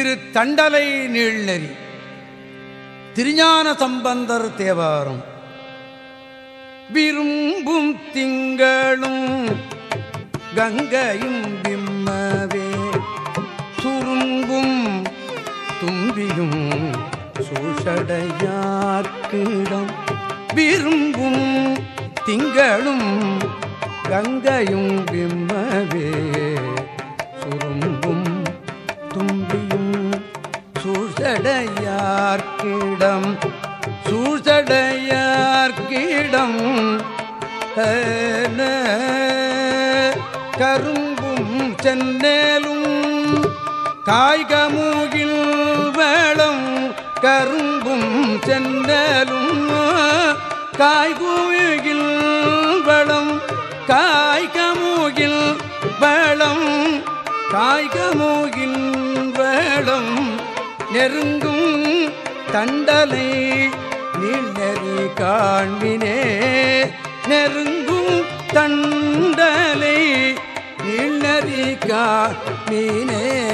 திரு தண்டலை நீழ்நெறி திருஞான சம்பந்தர் தேவாரம். விரும்பும் திங்களும் கங்கையும் விம்மவே சுரும்பும் தும்பியும் சூஷடையாக்கிடம் விரும்பும் திங்களும் கங்கையும் விம்மவே சுரும்பும் தும்பியும் சூழ்சடையார்க்கிடம் சூழ்சடையார்க்கிடம் கரும்பும் சென்னேலும் காய்கமூகில் வேளம் கரும்பும் சென்னலும் காய்கூகில் வளம் காய்கமூகில் வளம் காய்கமூகில் வேளம் நெருங்கும் தண்டலை நீழ்நெறி காண்பினே. நெருங்கும் தண்டலை நீழ்நெறி காண்பினே.